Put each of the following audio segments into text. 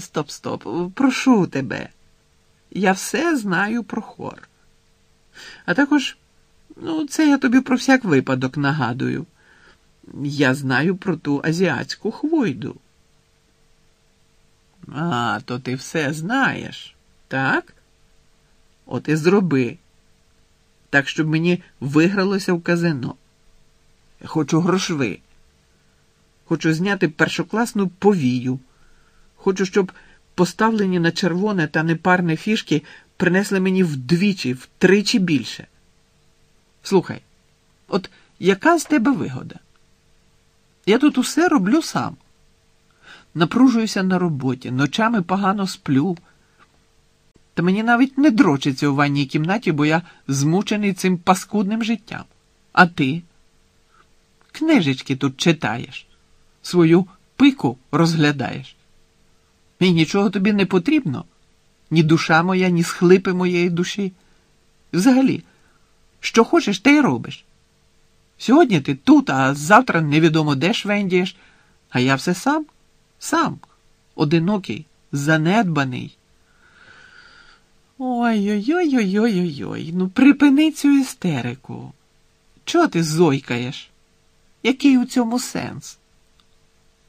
Стоп, стоп, прошу тебе. Я все знаю про хор. А також, ну, це я тобі про всяк випадок нагадую. Я знаю про ту азіатську хвойду. А, то ти все знаєш, так? От і зроби. Так, щоб мені вигралося в казино. Хочу грошви. Хочу зняти першокласну повію. Хочу, щоб поставлені на червоне та непарне фішки принесли мені вдвічі, втричі більше. Слухай, от яка з тебе вигода? Я тут усе роблю сам. Напружуюся на роботі, ночами погано сплю. Та мені навіть не дрочиться у ванній кімнаті, бо я змучений цим паскудним життям. А ти? Книжечки тут читаєш, свою пику розглядаєш. І нічого тобі не потрібно, ні душа моя, ні схлипи моєї душі. Взагалі, що хочеш, те й робиш. Сьогодні ти тут, а завтра невідомо де швендієш, а я все сам, сам, одинокий, занедбаний. Ой-ой-ой-ой-ой-ой, ну припини цю істерику. Чого ти зойкаєш? Який у цьому сенс?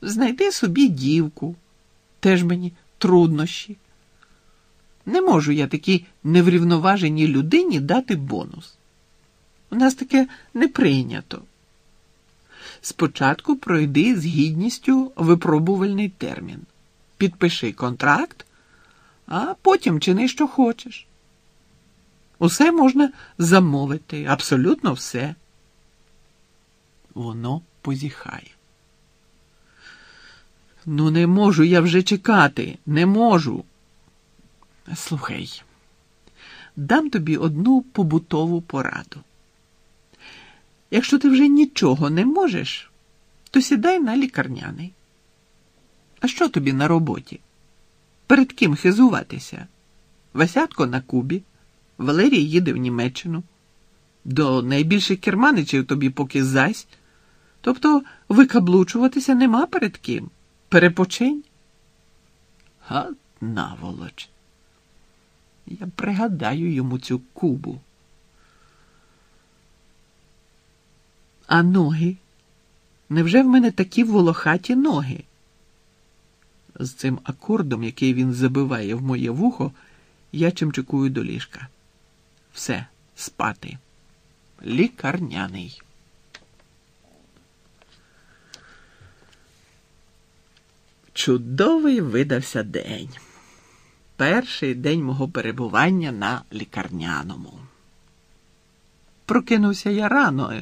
Знайди собі дівку, теж мені труднощі. Не можу я такій неврівноваженій людині дати бонус. У нас таке не прийнято. Спочатку пройди з гідністю випробувальний термін. Підпиши контракт, а потім чини, що хочеш. Усе можна замовити, абсолютно все. Воно позіхає. Ну, не можу я вже чекати, не можу. Слухай, дам тобі одну побутову пораду. Якщо ти вже нічого не можеш, то сідай на лікарняний. А що тобі на роботі? Перед ким хизуватися? Васятко на Кубі, Валерій їде в Німеччину. До найбільших керманичів тобі поки зась. Тобто викаблучуватися нема перед ким. Перепочинь. Га наволоч. Я пригадаю йому цю кубу. А ноги? Невже в мене такі волохаті ноги? З цим акордом, який він забиває в моє вухо, я чимчикую до ліжка. Все, спати. Лікарняний. Чудовий видався день. Перший день мого перебування на лікарняному. Прокинувся я рано,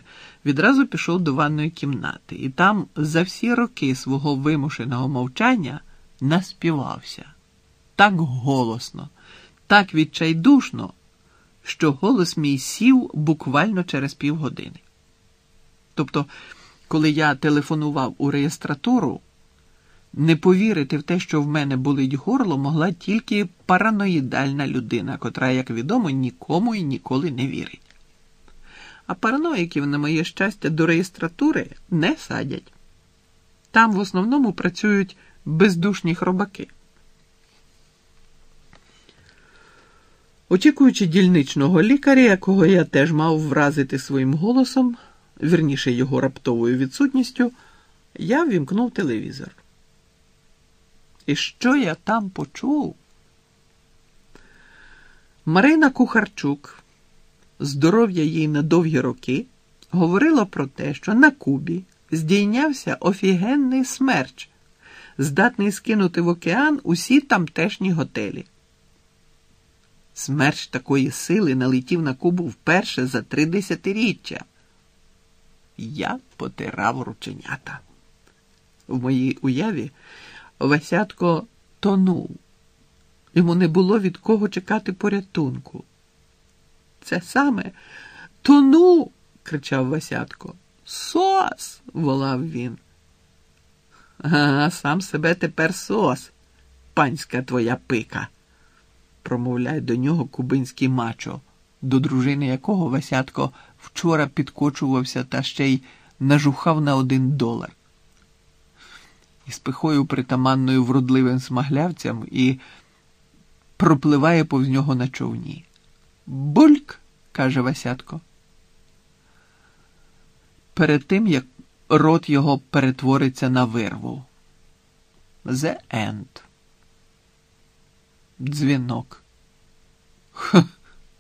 відразу пішов до ванної кімнати, і там за всі роки свого вимушеного мовчання наспівався так голосно, так відчайдушно, що голос мій сів буквально через півгодини. Тобто, коли я телефонував у реєстратуру, не повірити в те, що в мене болить горло, могла тільки параноїдальна людина, котра, як відомо, нікому і ніколи не вірить. А параноїків, на моє щастя, до реєстратури не садять. Там в основному працюють бездушні хробаки. Очікуючи дільничного лікаря, якого я теж мав вразити своїм голосом, вірніше його раптовою відсутністю, я ввімкнув телевізор. І що я там почув? Марина Кухарчук, здоров'я їй на довгі роки, говорила про те, що на Кубі здійнявся офігенний смерч, здатний скинути в океан усі тамтешні готелі. Смерч такої сили налетів на Кубу вперше за три десятиріччя. Я потирав рученята. В моїй уяві Васятко тонув. Йому не було від кого чекати порятунку. Це саме тону. кричав Васятко. Сос. волав він. А сам себе тепер сос, панська твоя пика, промовляє до нього кубинський мачо, до дружини якого Васятко вчора підкочувався та ще й нажухав на один долар. Із пихою притаманною вродливим смаглявцям і пропливає повз нього на човні. Бульк, каже Васятко. Перед тим, як рот його перетвориться на вирву. The end. Дзвінок. Ха,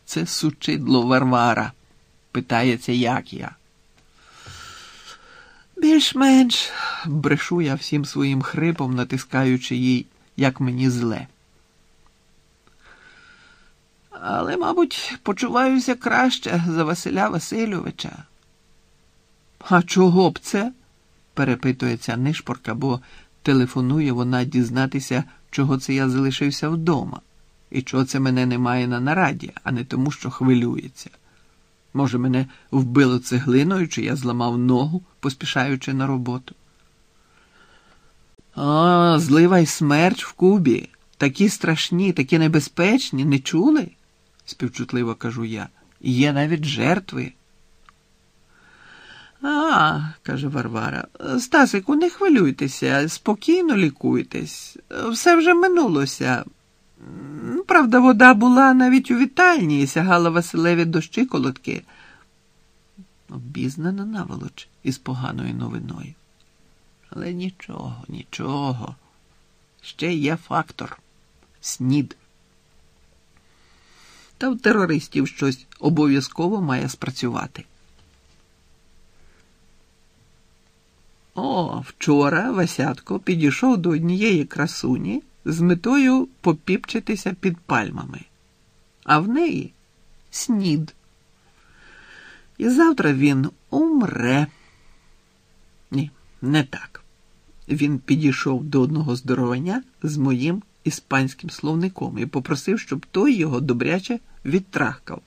це сучидло Варвара. Питається, як я. Більш-менш брешу я всім своїм хрипом, натискаючи їй, як мені зле. Але, мабуть, почуваюся краще за Василя Васильовича. А чого б це? перепитується нишпорка, бо телефонує вона дізнатися, чого це я залишився вдома, і чого це мене немає на нараді, а не тому, що хвилюється. Може, мене вбило цеглиною, чи я зламав ногу, поспішаючи на роботу. О, злива й смерч в Кубі. Такі страшні, такі небезпечні, не чули? співчутливо кажу я. Є навіть жертви. А, каже Варвара, Стасику, не хвилюйтеся, спокійно лікуйтесь. Все вже минулося. Правда, вода була навіть у вітальні і сягала Василеві до щиколотки. Обізнана наволоч із поганою новиною. Але нічого, нічого. Ще є фактор снід. Та в терористів щось обов'язково має спрацювати. О, вчора Васятко підійшов до однієї красуні з метою попіпчитися під пальмами, а в неї снід. І завтра він умре. Ні, не так. Він підійшов до одного здоровання з моїм іспанським словником і попросив, щоб той його добряче відтрахкав.